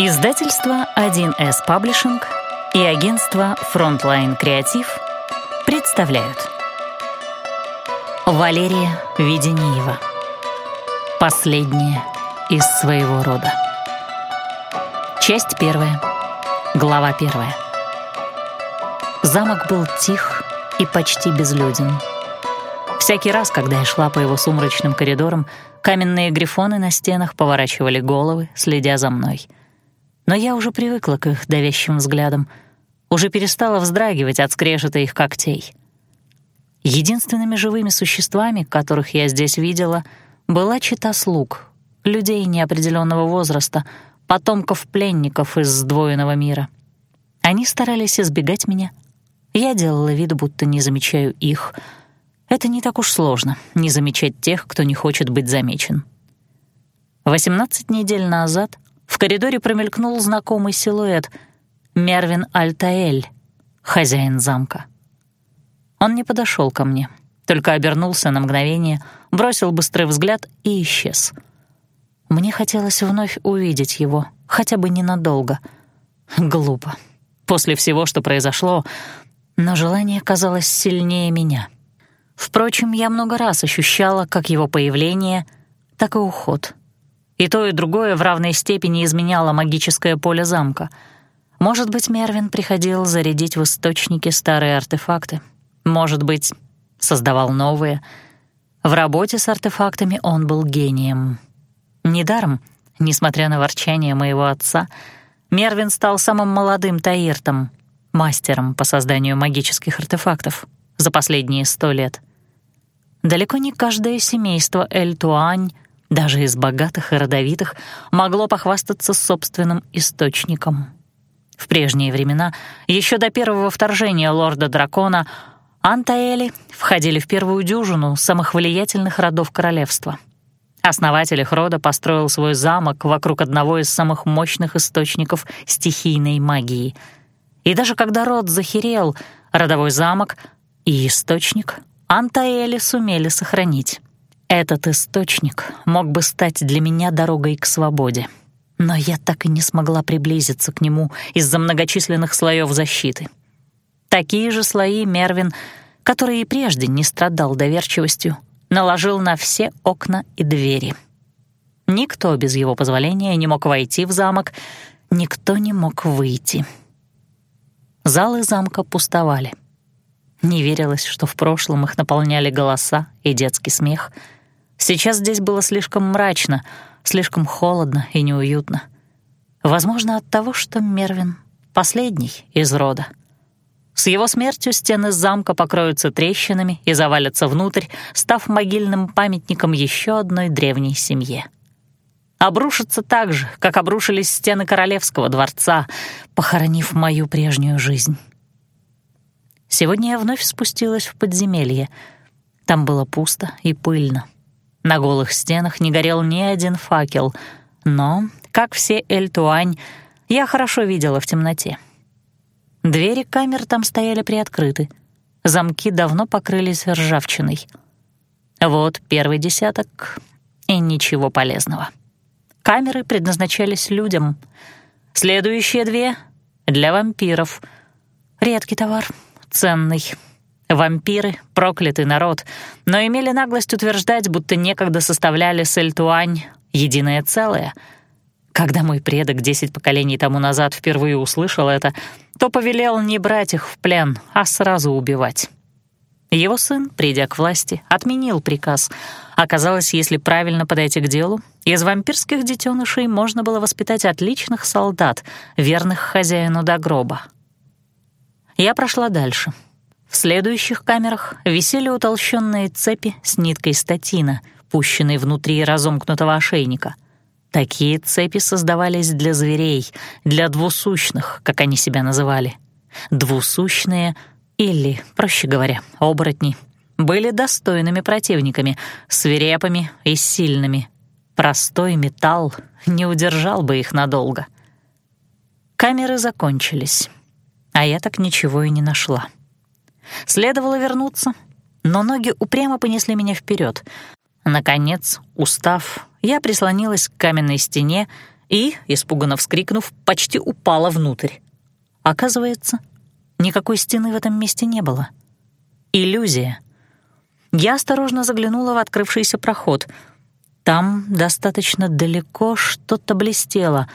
Издательство 1С Паблишинг и агентство Frontline Креатив представляют. Валерия Веденеева. Последняя из своего рода. Часть первая. Глава первая. Замок был тих и почти безлюден. Всякий раз, когда я шла по его сумрачным коридорам, каменные грифоны на стенах поворачивали головы, следя за мной — но я уже привыкла к их давящим взглядам, уже перестала вздрагивать от скрежета их когтей. Единственными живыми существами, которых я здесь видела, была чита слуг, людей неопределенного возраста, потомков пленников из сдвоенного мира. Они старались избегать меня. Я делала вид, будто не замечаю их. Это не так уж сложно — не замечать тех, кто не хочет быть замечен. 18 недель назад в коридоре промелькнул знакомый силуэт — Мервин Альтаэль, хозяин замка. Он не подошел ко мне, только обернулся на мгновение, бросил быстрый взгляд и исчез. Мне хотелось вновь увидеть его, хотя бы ненадолго. Глупо. После всего, что произошло, но желание казалось сильнее меня. Впрочем, я много раз ощущала как его появление, так и уход — и то, и другое в равной степени изменяло магическое поле замка. Может быть, Мервин приходил зарядить в источники старые артефакты. Может быть, создавал новые. В работе с артефактами он был гением. Недаром, несмотря на ворчание моего отца, Мервин стал самым молодым Таиртом, мастером по созданию магических артефактов за последние сто лет. Далеко не каждое семейство Эль-Туань — даже из богатых и родовитых, могло похвастаться собственным источником. В прежние времена, еще до первого вторжения лорда-дракона, Антаэли входили в первую дюжину самых влиятельных родов королевства. Основатель их рода построил свой замок вокруг одного из самых мощных источников стихийной магии. И даже когда род захерел, родовой замок и источник Антаэли сумели сохранить. Этот источник мог бы стать для меня дорогой к свободе. Но я так и не смогла приблизиться к нему из-за многочисленных слоев защиты. Такие же слои Мервин, который и прежде не страдал доверчивостью, наложил на все окна и двери. Никто без его позволения не мог войти в замок, никто не мог выйти. Залы замка пустовали. Не верилось, что в прошлом их наполняли голоса и детский смех — Сейчас здесь было слишком мрачно, слишком холодно и неуютно. Возможно, от того, что Мервин — последний из рода. С его смертью стены замка покроются трещинами и завалятся внутрь, став могильным памятником еще одной древней семье. Обрушатся так же, как обрушились стены королевского дворца, похоронив мою прежнюю жизнь. Сегодня я вновь спустилась в подземелье. Там было пусто и пыльно. На голых стенах не горел ни один факел, но, как все Эль-Туань, я хорошо видела в темноте. Двери камер там стояли приоткрыты, замки давно покрылись ржавчиной. Вот первый десяток и ничего полезного. Камеры предназначались людям. Следующие две — для вампиров. Редкий товар, ценный — Вампиры — проклятый народ, но имели наглость утверждать, будто некогда составляли Сельтуань единое целое. Когда мой предок десять поколений тому назад впервые услышал это, то повелел не брать их в плен, а сразу убивать. Его сын, придя к власти, отменил приказ. Оказалось, если правильно подойти к делу, из вампирских детенышей можно было воспитать отличных солдат, верных хозяину до гроба. Я прошла дальше — в следующих камерах висели утолщенные цепи с ниткой статина, пущенной внутри разомкнутого ошейника. Такие цепи создавались для зверей, для двусущных, как они себя называли. Двусущные или, проще говоря, оборотни были достойными противниками, свирепыми и сильными. Простой металл не удержал бы их надолго. Камеры закончились, а я так ничего и не нашла. Следовало вернуться, но ноги упрямо понесли меня вперед. Наконец, устав, я прислонилась к каменной стене и, испуганно вскрикнув, почти упала внутрь. Оказывается, никакой стены в этом месте не было. Иллюзия. Я осторожно заглянула в открывшийся проход. Там достаточно далеко что-то блестело.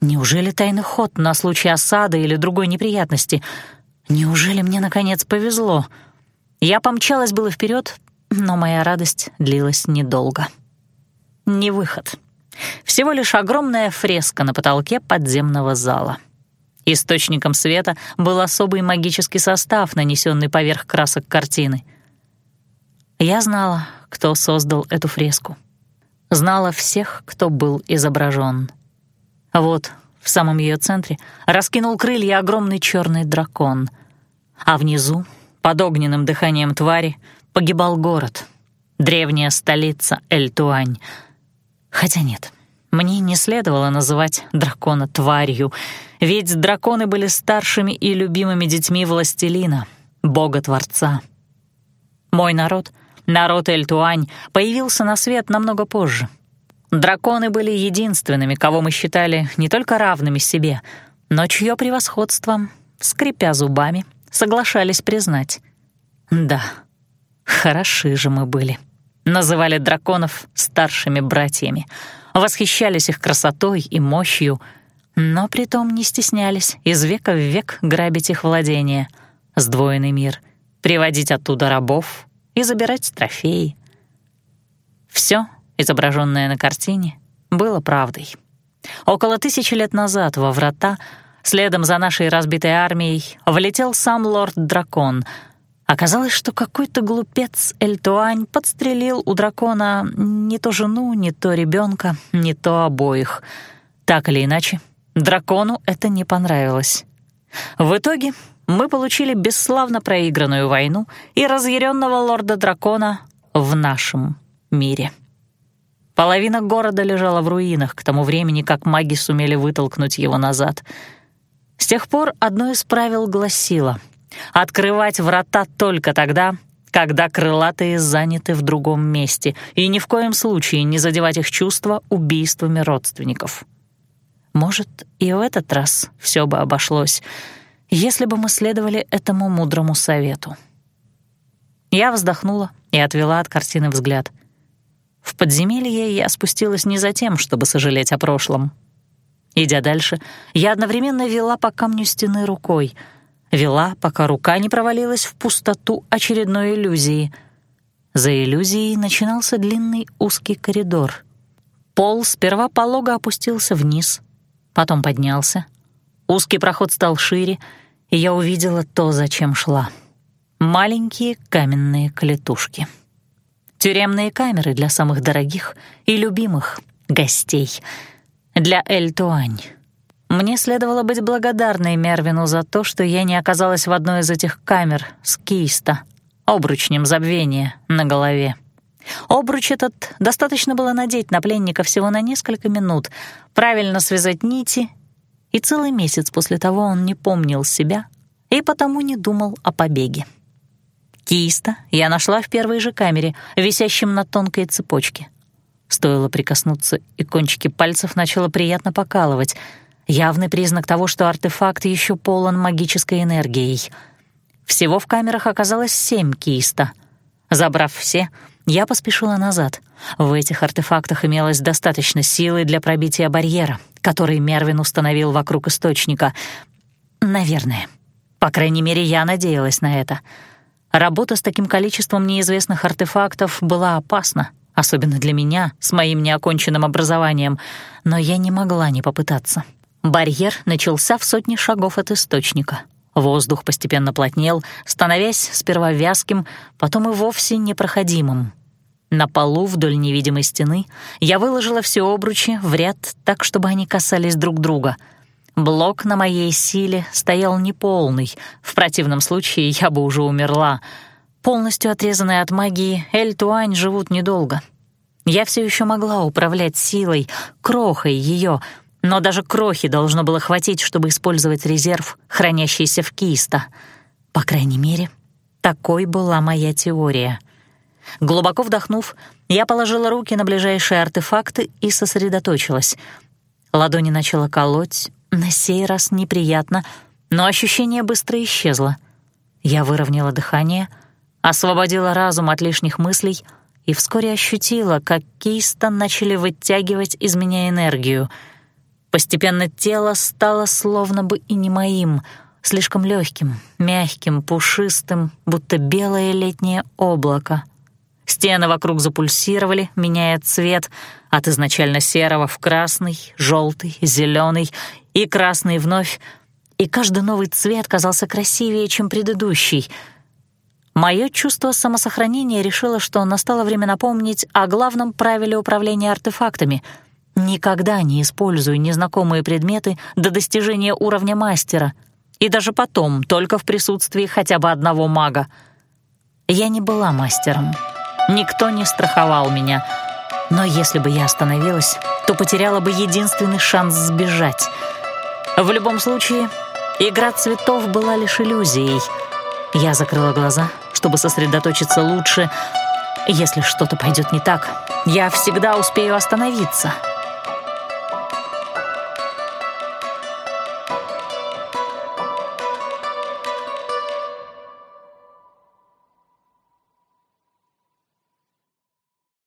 Неужели тайный ход на случай осады или другой неприятности? Неужели мне, наконец, повезло? Я помчалась было вперед, но моя радость длилась недолго. Не выход. Всего лишь огромная фреска на потолке подземного зала. Источником света был особый магический состав, нанесенный поверх красок картины. Я знала, кто создал эту фреску. Знала всех, кто был изображен. Вот, в самом ее центре, раскинул крылья огромный черный дракон, а внизу, под огненным дыханием твари, погибал город, древняя столица Эльтуань. Хотя нет, мне не следовало называть дракона тварью, ведь драконы были старшими и любимыми детьми властелина, бога-творца. Мой народ, народ Эльтуань, появился на свет намного позже. Драконы были единственными, кого мы считали не только равными себе, но чье превосходство, скрипя зубами, соглашались признать. Да, хороши же мы были. Называли драконов старшими братьями — восхищались их красотой и мощью, но притом не стеснялись из века в век грабить их владения, сдвоенный мир, приводить оттуда рабов и забирать трофеи. Все, изображенное на картине, было правдой. Около тысячи лет назад во врата, следом за нашей разбитой армией, влетел сам лорд-дракон — Оказалось, что какой-то глупец Эльтуань подстрелил у дракона не то жену, не то ребенка, не то обоих. Так или иначе, дракону это не понравилось. В итоге мы получили бесславно проигранную войну и разъяренного лорда-дракона в нашем мире. Половина города лежала в руинах к тому времени, как маги сумели вытолкнуть его назад. С тех пор одно из правил гласило — Открывать врата только тогда, когда крылатые заняты в другом месте, и ни в коем случае не задевать их чувства убийствами родственников. Может, и в этот раз все бы обошлось, если бы мы следовали этому мудрому совету. Я вздохнула и отвела от картины взгляд. В подземелье я спустилась не за тем, чтобы сожалеть о прошлом. Идя дальше, я одновременно вела по камню стены рукой — Вела, пока рука не провалилась в пустоту очередной иллюзии. За иллюзией начинался длинный узкий коридор. Пол сперва полого опустился вниз, потом поднялся. Узкий проход стал шире, и я увидела то, зачем шла. Маленькие каменные клетушки. Тюремные камеры для самых дорогих и любимых гостей. Для Эль-Туань. Мне следовало быть благодарной Мервину за то, что я не оказалась в одной из этих камер с киста, обручнем забвения на голове. Обруч этот достаточно было надеть на пленника всего на несколько минут, правильно связать нити, и целый месяц после того он не помнил себя и потому не думал о побеге. Киста я нашла в первой же камере, висящем на тонкой цепочке. Стоило прикоснуться, и кончики пальцев начало приятно покалывать — Явный признак того, что артефакт еще полон магической энергией. Всего в камерах оказалось семь киста. Забрав все, я поспешила назад. В этих артефактах имелось достаточно силы для пробития барьера, который Мервин установил вокруг источника. Наверное. По крайней мере, я надеялась на это. Работа с таким количеством неизвестных артефактов была опасна, особенно для меня, с моим неоконченным образованием, но я не могла не попытаться. Барьер начался в сотне шагов от источника. Воздух постепенно плотнел, становясь сперва вязким, потом и вовсе непроходимым. На полу вдоль невидимой стены я выложила все обручи в ряд так, чтобы они касались друг друга. Блок на моей силе стоял неполный, в противном случае я бы уже умерла. Полностью отрезанные от магии, Эль-Туань живут недолго. Я все еще могла управлять силой, крохой ее — но даже крохи должно было хватить, чтобы использовать резерв, хранящийся в киста. По крайней мере, такой была моя теория. Глубоко вдохнув, я положила руки на ближайшие артефакты и сосредоточилась. Ладони начала колоть, на сей раз неприятно, но ощущение быстро исчезло. Я выровняла дыхание, освободила разум от лишних мыслей и вскоре ощутила, как Кейстон начали вытягивать из меня энергию. Постепенно тело стало словно бы и не моим, слишком легким, мягким, пушистым, будто белое летнее облако — Стены вокруг запульсировали, меняя цвет от изначально серого в красный, желтый, зеленый и красный вновь, и каждый новый цвет казался красивее, чем предыдущий. Мое чувство самосохранения решило, что настало время напомнить о главном правиле управления артефактами — Никогда не используй незнакомые предметы до достижения уровня мастера, и даже потом только в присутствии хотя бы одного мага. Я не была мастером. Никто не страховал меня. Но если бы я остановилась, то потеряла бы единственный шанс сбежать. В любом случае, игра цветов была лишь иллюзией. Я закрыла глаза, чтобы сосредоточиться лучше. Если что-то пойдет не так, я всегда успею остановиться —